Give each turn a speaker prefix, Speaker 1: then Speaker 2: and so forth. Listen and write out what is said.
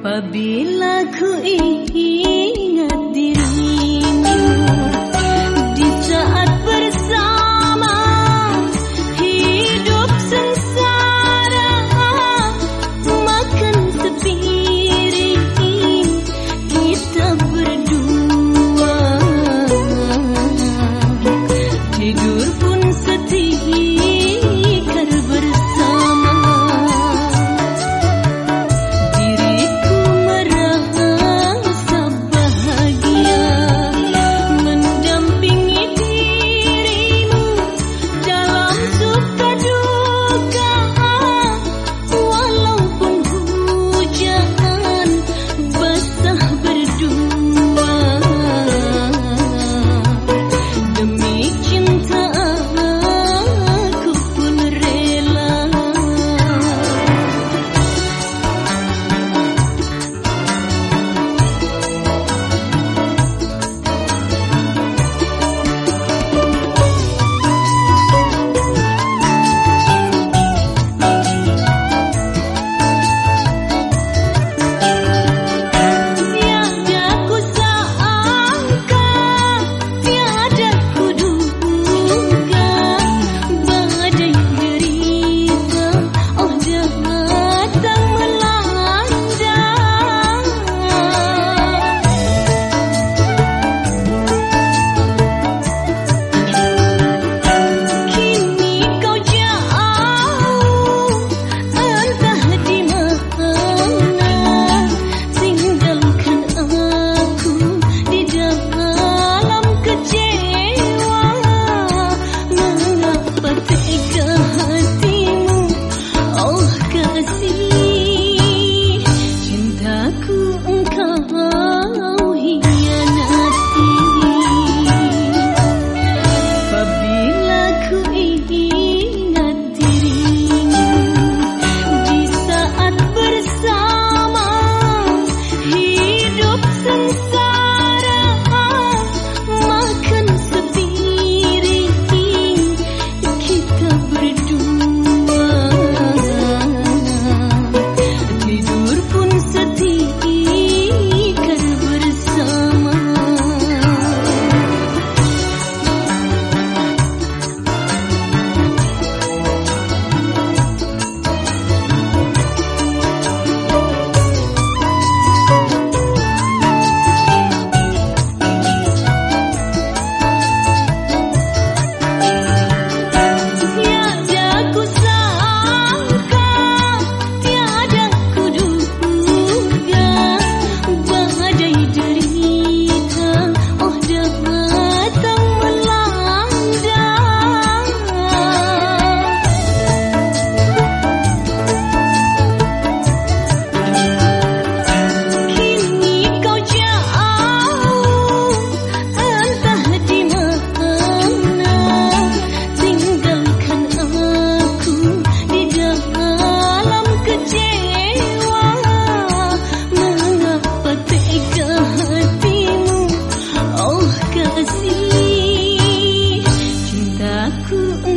Speaker 1: Apabila ku ingin aku